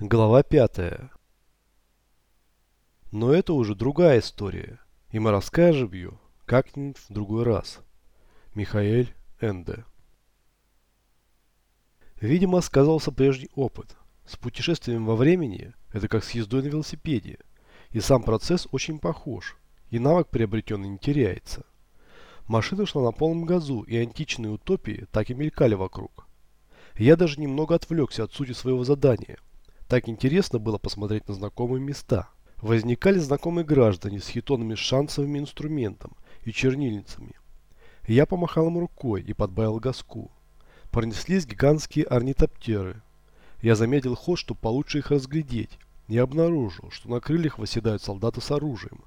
Глава пятая. Но это уже другая история, и мы расскажем ее как-нибудь в другой раз. Михаэль Энде. Видимо, сказался прежний опыт. С путешествием во времени это как с ездой на велосипеде, и сам процесс очень похож, и навык приобретенный не теряется. Машина шла на полном газу, и античные утопии так и мелькали вокруг. Я даже немного отвлекся от сути своего задания – так интересно было посмотреть на знакомые места. Возникали знакомые граждане с хитонами с шансовым инструментом и чернильницами. Я помахал им рукой и подбавил газку. Пронеслись гигантские орнитоптеры. Я заметил ход, чтобы получше их разглядеть. Не обнаружил, что на крыльях восседают солдаты с оружием.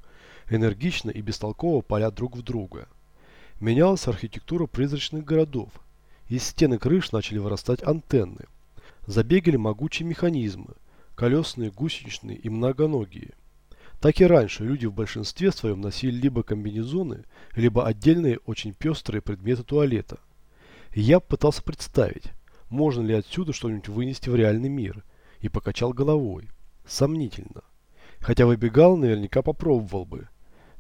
Энергично и бестолково палят друг в друга. Менялась архитектура призрачных городов. Из стены крыш начали вырастать антенны забегали могучие механизмы, колесные, гусеничные и многоногие. Так и раньше люди в большинстве своем носили либо комбинезоны, либо отдельные очень пестрые предметы туалета. И я пытался представить, можно ли отсюда что-нибудь вынести в реальный мир, и покачал головой. Сомнительно. Хотя выбегал, наверняка попробовал бы.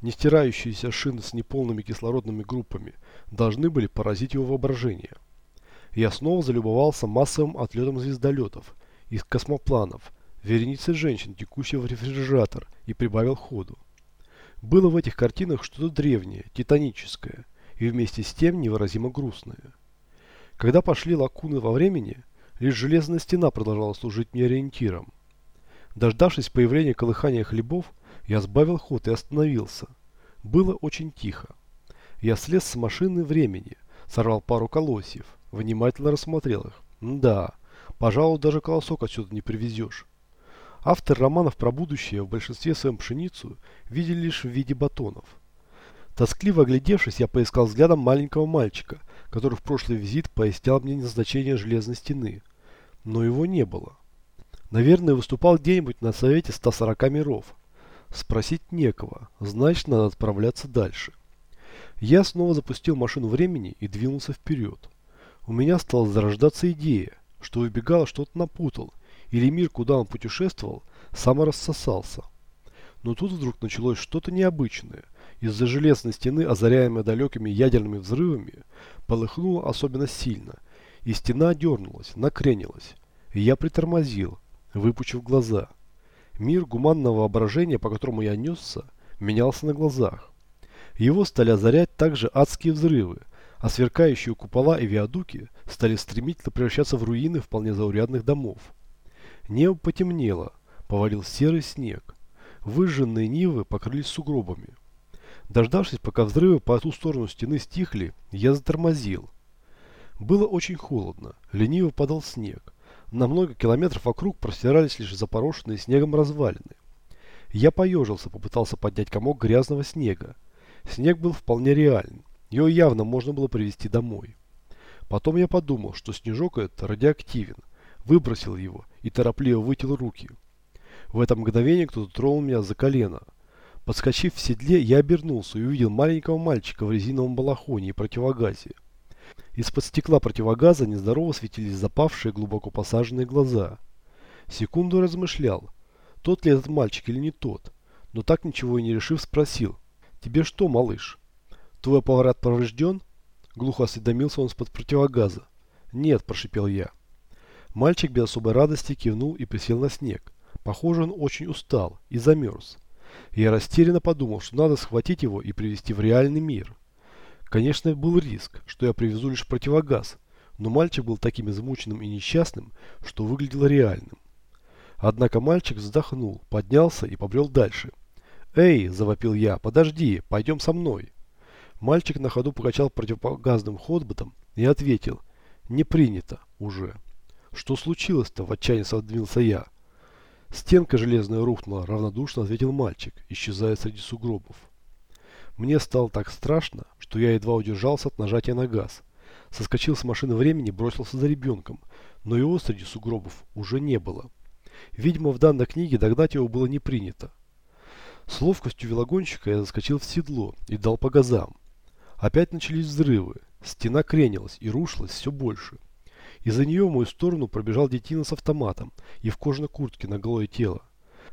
Не стирающиеся шины с неполными кислородными группами должны были поразить его воображение я снова залюбовался массовым отлетом звездолетов из космопланов, вереницей женщин, текущих в рефрижератор, и прибавил ходу. Было в этих картинах что-то древнее, титаническое, и вместе с тем невыразимо грустное. Когда пошли лакуны во времени, лишь железная стена продолжала служить мне ориентиром. Дождавшись появления колыхания хлебов, я сбавил ход и остановился. Было очень тихо. Я слез с машины времени, сорвал пару колосьев, Внимательно рассмотрел их. Да, пожалуй, даже колосок отсюда не привезешь. Автор романов про будущее в большинстве своем пшеницу видели лишь в виде батонов. Тоскливо оглядевшись, я поискал взглядом маленького мальчика, который в прошлый визит пояснял мне назначение железной стены. Но его не было. Наверное, выступал где-нибудь на совете 140 миров. Спросить некого, значит, надо отправляться дальше. Я снова запустил машину времени и двинулся вперед у меня стала зарождаться идея, что выбегал что-то напутал, или мир, куда он путешествовал, саморассосался. Но тут вдруг началось что-то необычное. Из-за железной стены, озаряемой далекими ядерными взрывами, полыхнуло особенно сильно, и стена дернулась, накренилась. И я притормозил, выпучив глаза. Мир гуманного воображения, по которому я несся, менялся на глазах. Его стали озарять также адские взрывы, а сверкающие купола и виадуки стали стремительно превращаться в руины вполне заурядных домов. Небо потемнело, повалил серый снег. Выжженные нивы покрылись сугробами. Дождавшись, пока взрывы по ту сторону стены стихли, я затормозил. Было очень холодно, лениво падал снег. На много километров вокруг простирались лишь запорошенные снегом развалины. Я поежился, попытался поднять комок грязного снега. Снег был вполне реален. Ее явно можно было привезти домой. Потом я подумал, что снежок этот радиоактивен, выбросил его и торопливо вытел руки. В это мгновение кто-то тронул меня за колено. Подскочив в седле, я обернулся и увидел маленького мальчика в резиновом балахоне и противогазе. Из-под стекла противогаза нездорово светились запавшие глубоко посаженные глаза. Секунду размышлял, тот ли этот мальчик или не тот, но так ничего и не решив спросил. «Тебе что, малыш?» «Твой аппарат поврежден?» Глухо осведомился он из-под противогаза. «Нет», – прошипел я. Мальчик без особой радости кивнул и присел на снег. Похоже, он очень устал и замерз. Я растерянно подумал, что надо схватить его и привести в реальный мир. Конечно, был риск, что я привезу лишь противогаз, но мальчик был таким измученным и несчастным, что выглядел реальным. Однако мальчик вздохнул, поднялся и побрел дальше. «Эй!» – завопил я. «Подожди, пойдем со мной!» Мальчик на ходу покачал противогазным ходботом и ответил «Не принято уже». «Что случилось-то?» – в отчаянии содвинулся я. «Стенка железная рухнула», – равнодушно ответил мальчик, исчезая среди сугробов. Мне стало так страшно, что я едва удержался от нажатия на газ. Соскочил с машины времени, бросился за ребенком, но его среди сугробов уже не было. Видимо, в данной книге догнать его было не принято. С ловкостью велогонщика я заскочил в седло и дал по газам. Опять начались взрывы. Стена кренилась и рушилась все больше. Из-за нее в мою сторону пробежал детина с автоматом и в кожаной куртке на голое тело.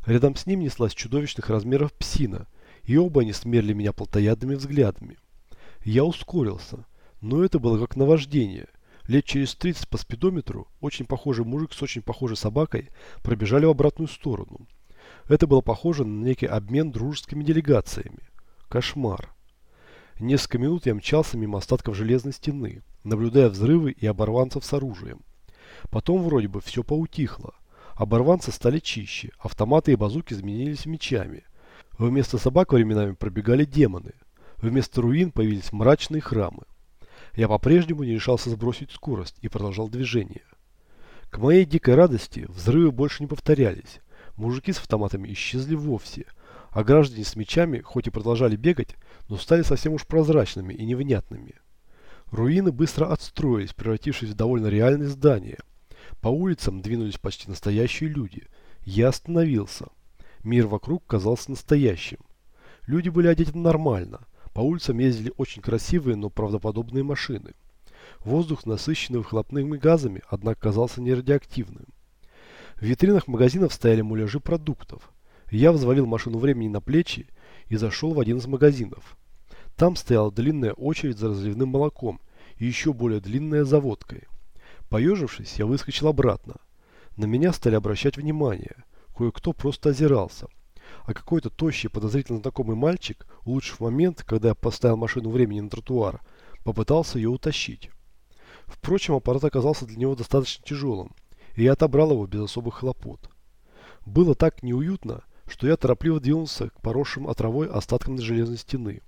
Рядом с ним неслась чудовищных размеров псина, и оба они смерли меня плотоядными взглядами. Я ускорился, но это было как наваждение. Лет через 30 по спидометру очень похожий мужик с очень похожей собакой пробежали в обратную сторону. Это было похоже на некий обмен дружескими делегациями. Кошмар. Несколько минут я мчался мимо остатков железной стены, наблюдая взрывы и оборванцев с оружием. Потом вроде бы все поутихло. Оборванцы стали чище, автоматы и базуки изменились мечами. Вместо собак временами пробегали демоны. Вместо руин появились мрачные храмы. Я по-прежнему не решался сбросить скорость и продолжал движение. К моей дикой радости взрывы больше не повторялись. Мужики с автоматами исчезли вовсе, а граждане с мечами хоть и продолжали бегать, но стали совсем уж прозрачными и невнятными. Руины быстро отстроились, превратившись в довольно реальные здания. По улицам двинулись почти настоящие люди. Я остановился. Мир вокруг казался настоящим. Люди были одеты нормально. По улицам ездили очень красивые, но правдоподобные машины. Воздух, насыщенный выхлопными газами, однако казался нерадиоактивным. В витринах магазинов стояли муляжи продуктов. Я взвалил машину времени на плечи и зашел в один из магазинов. Там стояла длинная очередь за разливным молоком и еще более длинная за водкой. Поежившись, я выскочил обратно. На меня стали обращать внимание. Кое-кто просто озирался. А какой-то тощий, подозрительно знакомый мальчик, улучшив момент, когда я поставил машину времени на тротуар, попытался ее утащить. Впрочем, аппарат оказался для него достаточно тяжелым, и я отобрал его без особых хлопот. Было так неуютно, что я торопливо двинулся к поросшим отравой остаткам железной стены.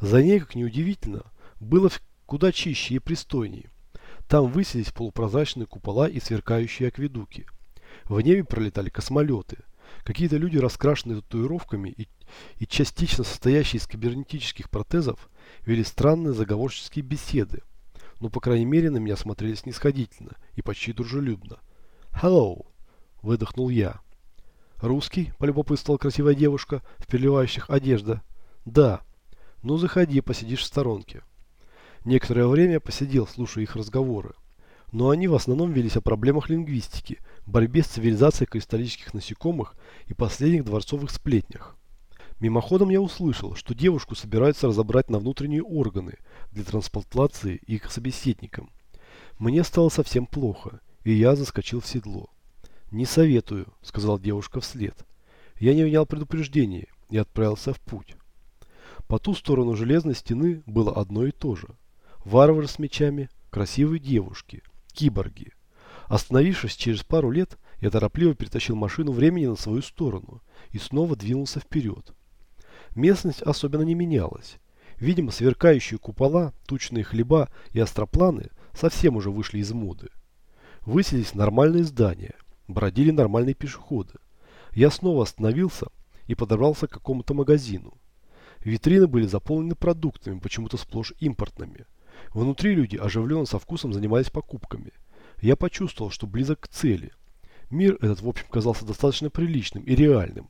За ней, как неудивительно, было куда чище и пристойнее. Там высились полупрозрачные купола и сверкающие акведуки. В небе пролетали космолеты. Какие-то люди, раскрашенные татуировками и, и частично состоящие из кибернетических протезов, вели странные заговорческие беседы. Но, по крайней мере, на меня смотрели снисходительно и почти дружелюбно. «Hello!» – выдохнул я. «Русский?» – полюбопытствовала красивая девушка в переливающих одежда. «Да. Ну, заходи, посидишь в сторонке». Некоторое время посидел, слушая их разговоры. Но они в основном велись о проблемах лингвистики, борьбе с цивилизацией кристаллических насекомых и последних дворцовых сплетнях. Мимоходом я услышал, что девушку собираются разобрать на внутренние органы для трансплантации их собеседникам. Мне стало совсем плохо, и я заскочил в седло. «Не советую», — сказала девушка вслед. Я не внял предупреждения и отправился в путь. По ту сторону железной стены было одно и то же. Варвары с мечами, красивые девушки, киборги. Остановившись через пару лет, я торопливо перетащил машину времени на свою сторону и снова двинулся вперед. Местность особенно не менялась. Видимо, сверкающие купола, тучные хлеба и астропланы совсем уже вышли из моды. Выселись нормальные здания, бродили нормальные пешеходы. Я снова остановился и подобрался к какому-то магазину. Витрины были заполнены продуктами, почему-то сплошь импортными – Внутри люди оживленно со вкусом занимались покупками. Я почувствовал, что близок к цели. Мир этот, в общем, казался достаточно приличным и реальным.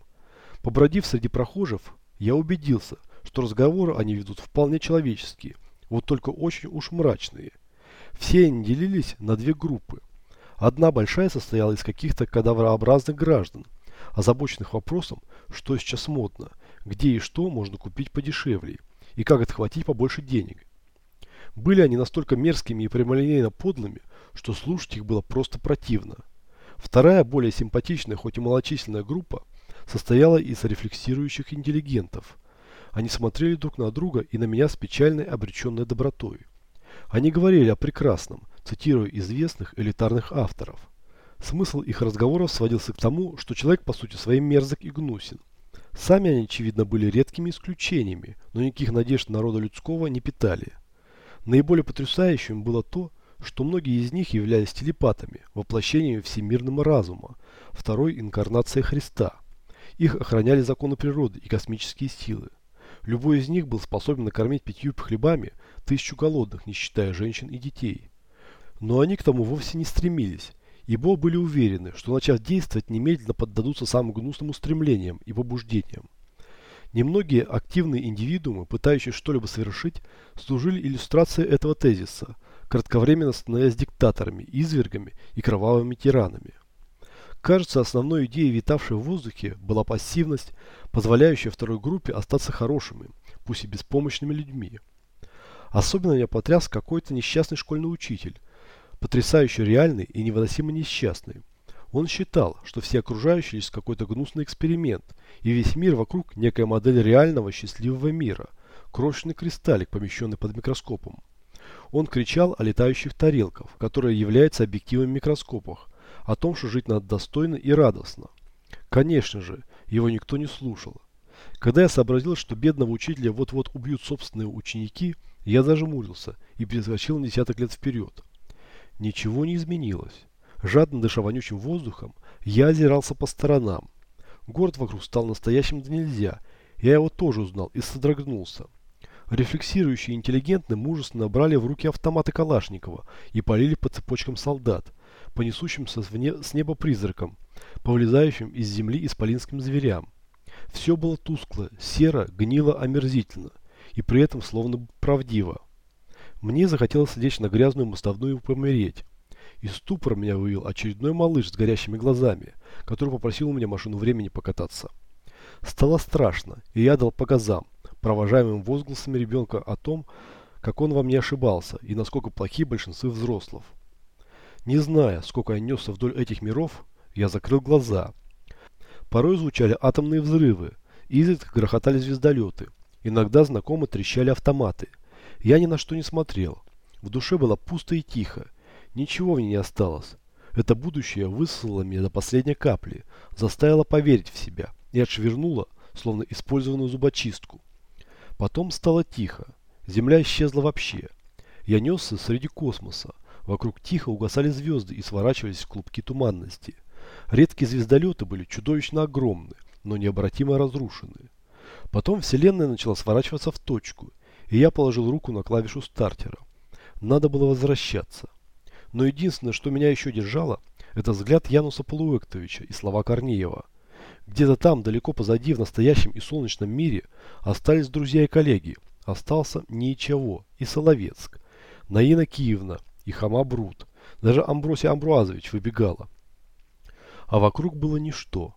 Побродив среди прохожих, я убедился, что разговоры они ведут вполне человеческие, вот только очень уж мрачные. Все они делились на две группы. Одна большая состояла из каких-то кадаврообразных граждан, озабоченных вопросом, что сейчас модно, где и что можно купить подешевле, и как отхватить побольше денег. Были они настолько мерзкими и прямолинейно подлыми, что слушать их было просто противно. Вторая, более симпатичная, хоть и малочисленная группа, состояла из рефлексирующих интеллигентов. Они смотрели друг на друга и на меня с печальной обреченной добротой. Они говорили о прекрасном, цитируя известных элитарных авторов. Смысл их разговоров сводился к тому, что человек по сути своей мерзок и гнусен. Сами они, очевидно, были редкими исключениями, но никаких надежд народа людского не питали. Наиболее потрясающим было то, что многие из них являлись телепатами, воплощением всемирного разума, второй инкарнацией Христа. Их охраняли законы природы и космические силы. Любой из них был способен накормить пятью хлебами тысячу голодных, не считая женщин и детей. Но они к тому вовсе не стремились, ибо были уверены, что начав действовать, немедленно поддадутся самым гнусным устремлениям и побуждениям. Немногие активные индивидуумы, пытающие что-либо совершить, служили иллюстрацией этого тезиса, кратковременно становясь диктаторами, извергами и кровавыми тиранами. Кажется, основной идеей, витавшей в воздухе, была пассивность, позволяющая второй группе остаться хорошими, пусть и беспомощными людьми. Особенно меня потряс какой-то несчастный школьный учитель, потрясающе реальный и невыносимо несчастный. Он считал, что все окружающие лишь какой-то гнусный эксперимент, и весь мир вокруг некая модель реального счастливого мира, крошечный кристаллик, помещенный под микроскопом. Он кричал о летающих тарелках, которые являются объективом в микроскопах, о том, что жить надо достойно и радостно. Конечно же, его никто не слушал. Когда я сообразил, что бедного учителя вот-вот убьют собственные ученики, я зажмурился и перескочил на десяток лет вперед. Ничего не изменилось. Жадно дыша вонючим воздухом, я озирался по сторонам. Город вокруг стал настоящим да нельзя. Я его тоже узнал и содрогнулся. Рефлексирующие и интеллигентные мужественно брали в руки автоматы Калашникова и полили по цепочкам солдат, по несущимся с неба призракам, по вылезающим из земли исполинским зверям. Все было тускло, серо, гнило, омерзительно, и при этом словно правдиво. Мне захотелось лечь на грязную мостовную и помереть. Из ступора меня вывел очередной малыш с горящими глазами, который попросил у меня машину времени покататься. Стало страшно, и я дал по газам, провожаемым возгласами ребенка о том, как он во мне ошибался и насколько плохи большинство взрослых. Не зная, сколько я несся вдоль этих миров, я закрыл глаза. Порой звучали атомные взрывы, изредка грохотали звездолеты, иногда знакомо трещали автоматы. Я ни на что не смотрел. В душе было пусто и тихо, Ничего мне не осталось. Это будущее высосало меня до последней капли, заставило поверить в себя и отшвырнуло, словно использованную зубочистку. Потом стало тихо. Земля исчезла вообще. Я несся среди космоса. Вокруг тихо угасали звезды и сворачивались в клубки туманности. Редкие звездолеты были чудовищно огромны, но необратимо разрушены. Потом Вселенная начала сворачиваться в точку, и я положил руку на клавишу стартера. Надо было возвращаться. Но единственное, что меня еще держало, это взгляд Януса Полуэктовича и слова Корнеева. Где-то там, далеко позади, в настоящем и солнечном мире, остались друзья и коллеги. Остался ничего и Соловецк, Наина Киевна и Хама Брут. Даже Амбросия Амбруазович выбегала. А вокруг было ничто.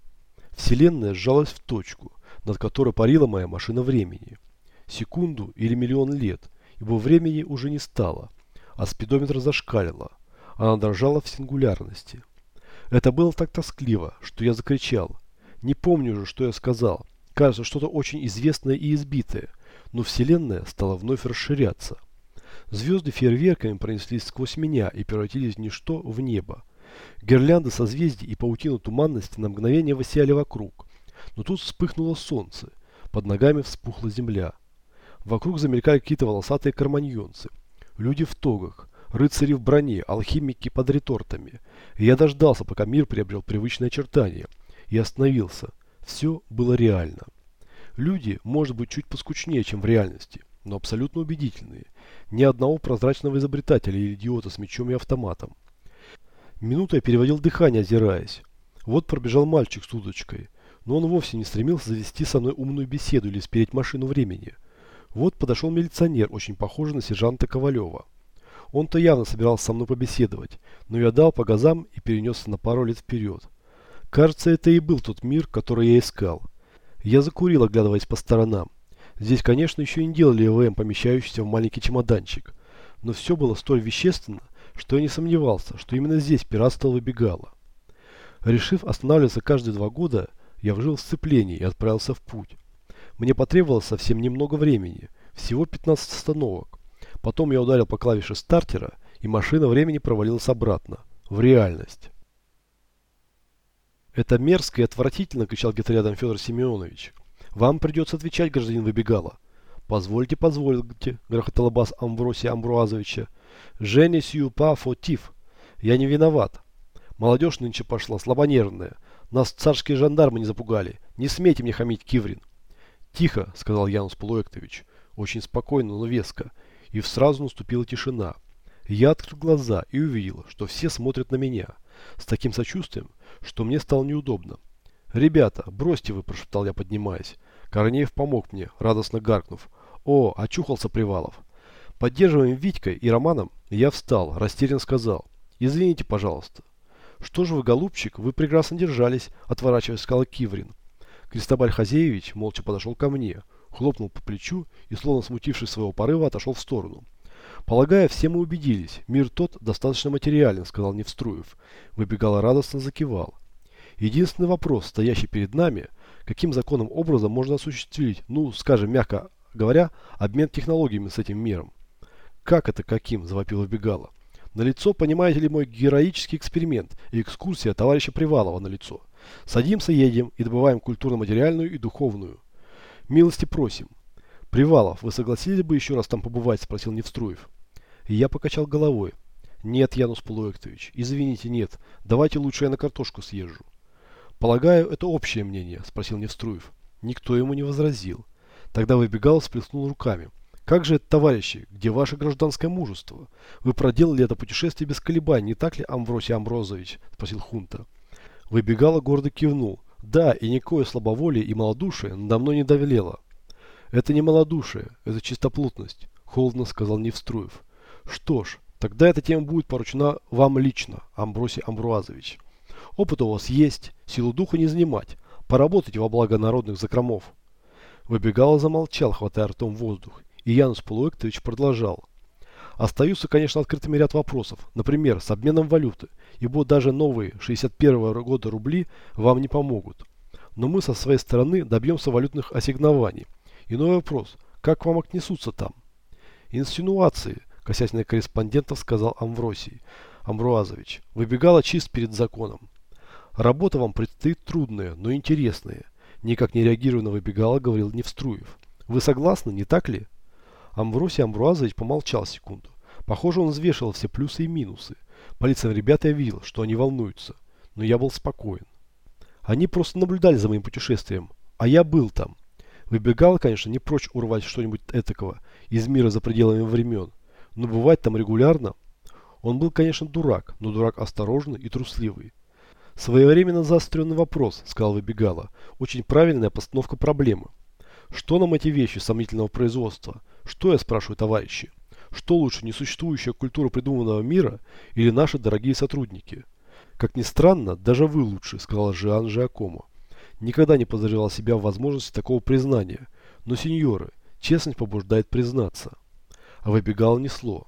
Вселенная сжалась в точку, над которой парила моя машина времени. Секунду или миллион лет, ибо времени уже не стало, а спидометр зашкалило. Она дрожала в сингулярности. Это было так тоскливо, что я закричал. Не помню уже, что я сказал. Кажется, что-то очень известное и избитое. Но Вселенная стала вновь расширяться. Звезды фейерверками пронеслись сквозь меня и превратились в ничто в небо. Гирлянды созвездий и паутина туманности на мгновение высяли вокруг. Но тут вспыхнуло солнце. Под ногами вспухла земля. Вокруг замелькали какие-то волосатые карманьонцы. Люди в тогах рыцари в броне, алхимики под ретортами. И я дождался, пока мир приобрел привычное очертание, и остановился. Все было реально. Люди, может быть, чуть поскучнее, чем в реальности, но абсолютно убедительные. Ни одного прозрачного изобретателя или идиота с мечом и автоматом. Минуту я переводил дыхание, озираясь. Вот пробежал мальчик с удочкой, но он вовсе не стремился завести со мной умную беседу или спереть машину времени. Вот подошел милиционер, очень похожий на сержанта Ковалева. Он-то явно собирался со мной побеседовать, но я дал по газам и перенесся на пару лет вперед. Кажется, это и был тот мир, который я искал. Я закурил, оглядываясь по сторонам. Здесь, конечно, еще не делали ЭВМ, помещающийся в маленький чемоданчик. Но все было столь вещественно, что я не сомневался, что именно здесь пиратство выбегало. Решив останавливаться каждые два года, я вжил в сцепление и отправился в путь. Мне потребовалось совсем немного времени, всего 15 остановок. Потом я ударил по клавише стартера, и машина времени провалилась обратно, в реальность. «Это мерзко и отвратительно!» – кричал где-то рядом Федор Семенович. «Вам придется отвечать, гражданин Выбегала». «Позвольте, позвольте», – грохотал бас Амбросия Амбруазовича. «Женя сюпа фотив. Я не виноват. Молодежь нынче пошла, слабонервная. Нас царские жандармы не запугали. Не смейте мне хамить, Киврин». «Тихо», – сказал Янус Полуэктович. Очень спокойно, но веско и сразу наступила тишина. Я открыл глаза и увидел, что все смотрят на меня, с таким сочувствием, что мне стало неудобно. «Ребята, бросьте вы», – прошептал я, поднимаясь. Корнеев помог мне, радостно гаркнув. «О, очухался Привалов». Поддерживаем Витькой и Романом, я встал, растерянно сказал. Извините, пожалуйста. Что же вы, голубчик, вы прекрасно держались, отворачиваясь, сказал Киврин. Кристобаль Хазеевич молча подошел ко мне, хлопнул по плечу и, словно смутившись своего порыва, отошел в сторону. Полагаю, все мы убедились, мир тот достаточно материален, сказал Невструев. Выбегал радостно закивал. Единственный вопрос, стоящий перед нами, каким законом образом можно осуществить, ну, скажем, мягко говоря, обмен технологиями с этим миром. Как это каким? Завопила Бегала. На лицо, понимаете ли, мой героический эксперимент и экскурсия товарища Привалова на лицо. Садимся, едем и добываем культурно-материальную и духовную. Милости просим. Привалов, вы согласились бы еще раз там побывать? Спросил Невструев. И я покачал головой. Нет, Янус Полуэктович, извините, нет. Давайте лучше я на картошку съезжу. Полагаю, это общее мнение, спросил Невструев. Никто ему не возразил. Тогда выбегал, сплеснул руками. Как же это, товарищи, где ваше гражданское мужество? Вы проделали это путешествие без колебаний, не так ли, Амвросий Амброзович? Спросил Хунта. Выбегала гордо кивнул. Да, и никакое слабоволие и малодушие надо мной не давлело. Это не малодушие, это чистоплотность, холодно сказал Невструев. Что ж, тогда эта тема будет поручена вам лично, Амбросий Амбруазович. Опыт у вас есть, силу духа не занимать. Поработайте во благо народных закромов. Выбегал и замолчал, хватая ртом воздух и Янус Полуэктович продолжал. Остаются, конечно, открытыми ряд вопросов, например, с обменом валюты, ибо даже новые 61 -го года рубли вам не помогут. Но мы со своей стороны добьемся валютных ассигнований. Иной вопрос, как к вам отнесутся там? Инсинуации, косясь на корреспондентов, сказал Амвросий. Амбруазович, выбегала чист перед законом. Работа вам предстоит трудная, но интересная. Никак не реагируя на выбегала, говорил Невструев. Вы согласны, не так ли? Амвросий Амбруазович помолчал секунду. Похоже, он взвешивал все плюсы и минусы. По лицам ребят я видел, что они волнуются. Но я был спокоен. Они просто наблюдали за моим путешествием. А я был там. Выбегал, конечно, не прочь урвать что-нибудь этакого из мира за пределами времен. Но бывать там регулярно... Он был, конечно, дурак, но дурак осторожный и трусливый. Своевременно заостренный вопрос, сказал Выбегала. Очень правильная постановка проблемы. Что нам эти вещи сомнительного производства? Что я спрашиваю, товарищи? Что лучше, несуществующая культура придуманного мира или наши дорогие сотрудники? Как ни странно, даже вы лучше, сказал Жиан Жиакомо. Никогда не подозревал себя в возможности такого признания. Но, сеньоры, честность побуждает признаться. А выбегало несло.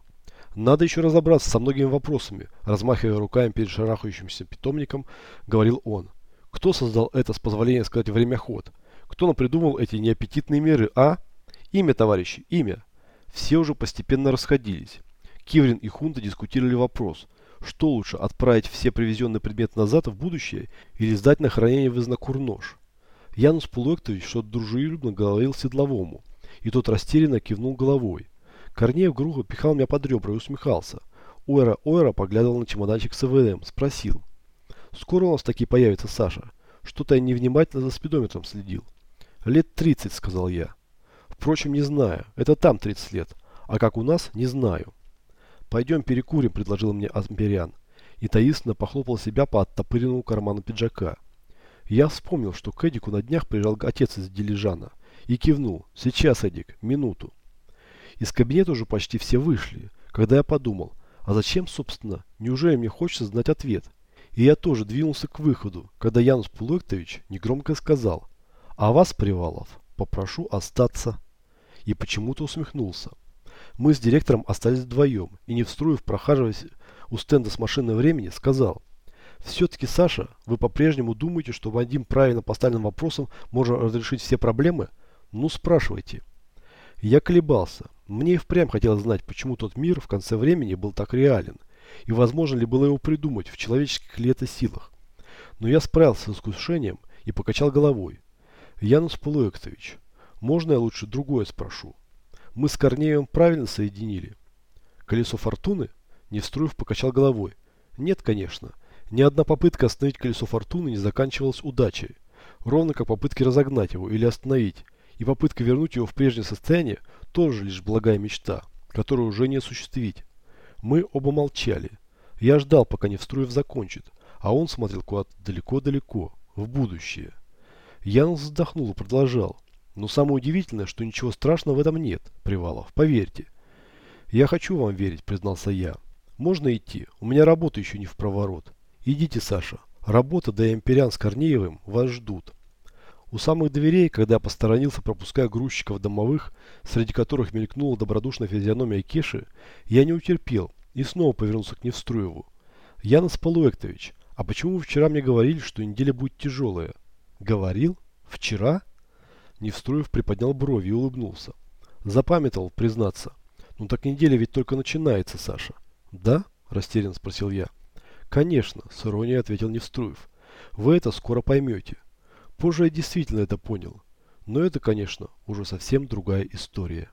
Надо еще разобраться со многими вопросами, размахивая руками перед шарахающимся питомником, говорил он. Кто создал это, с позволения сказать, времяход? Кто напридумал эти неаппетитные меры, а? Имя, товарищи, имя. Все уже постепенно расходились. Киврин и Хунта дискутировали вопрос, что лучше, отправить все привезенные предметы назад в будущее или сдать на хранение в Изнакурнож. Янус Пулуэктович что-то дружелюбно говорил Седловому, и тот растерянно кивнул головой. Корнеев грубо пихал меня под ребра и усмехался. Ойра Ойра поглядывал на чемоданчик с ЭВМ, спросил. «Скоро у нас такие появятся, Саша? Что-то я невнимательно за спидометром следил». «Лет тридцать», — сказал я. Впрочем, не знаю. Это там 30 лет. А как у нас, не знаю. Пойдем перекурим, предложил мне Ампериан. И таинственно похлопал себя по оттопыренному карману пиджака. Я вспомнил, что к Эдику на днях приезжал отец из Дилижана. И кивнул. Сейчас, Эдик, минуту. Из кабинета уже почти все вышли. Когда я подумал, а зачем, собственно, неужели мне хочется знать ответ? И я тоже двинулся к выходу, когда Янус Пулуэктович негромко сказал, а вас, Привалов, попрошу остаться и почему-то усмехнулся. Мы с директором остались вдвоем, и не встроив, прохаживаясь у стенда с машиной времени, сказал, «Все-таки, Саша, вы по-прежнему думаете, что одним правильно поставленным вопросом можно разрешить все проблемы? Ну, спрашивайте». Я колебался. Мне и впрямь хотелось знать, почему тот мир в конце времени был так реален, и возможно ли было его придумать в человеческих ли это силах. Но я справился с искушением и покачал головой. Янус Полуэктович, можно я лучше другое спрошу? Мы с Корнеем правильно соединили? Колесо фортуны? Невструев покачал головой. Нет, конечно. Ни одна попытка остановить колесо фортуны не заканчивалась удачей. Ровно как попытки разогнать его или остановить. И попытка вернуть его в прежнее состояние тоже лишь благая мечта, которую уже не осуществить. Мы оба молчали. Я ждал, пока Невструев закончит, а он смотрел куда-то далеко-далеко, в будущее. Янус вздохнул и продолжал. Но самое удивительное, что ничего страшного в этом нет, Привалов, поверьте. Я хочу вам верить, признался я. Можно идти? У меня работа еще не в проворот. Идите, Саша. Работа да и Амперян с Корнеевым вас ждут. У самых дверей, когда я посторонился, пропуская грузчиков домовых, среди которых мелькнула добродушная физиономия Кеши, я не утерпел и снова повернулся к Невструеву. Янос Полуэктович, а почему вы вчера мне говорили, что неделя будет тяжелая? Говорил? Вчера? Невструев приподнял брови и улыбнулся. Запамятовал, признаться. Ну так неделя ведь только начинается, Саша. Да? Растерянно спросил я. Конечно, с иронией ответил Невструев. Вы это скоро поймете. Позже я действительно это понял. Но это, конечно, уже совсем другая история.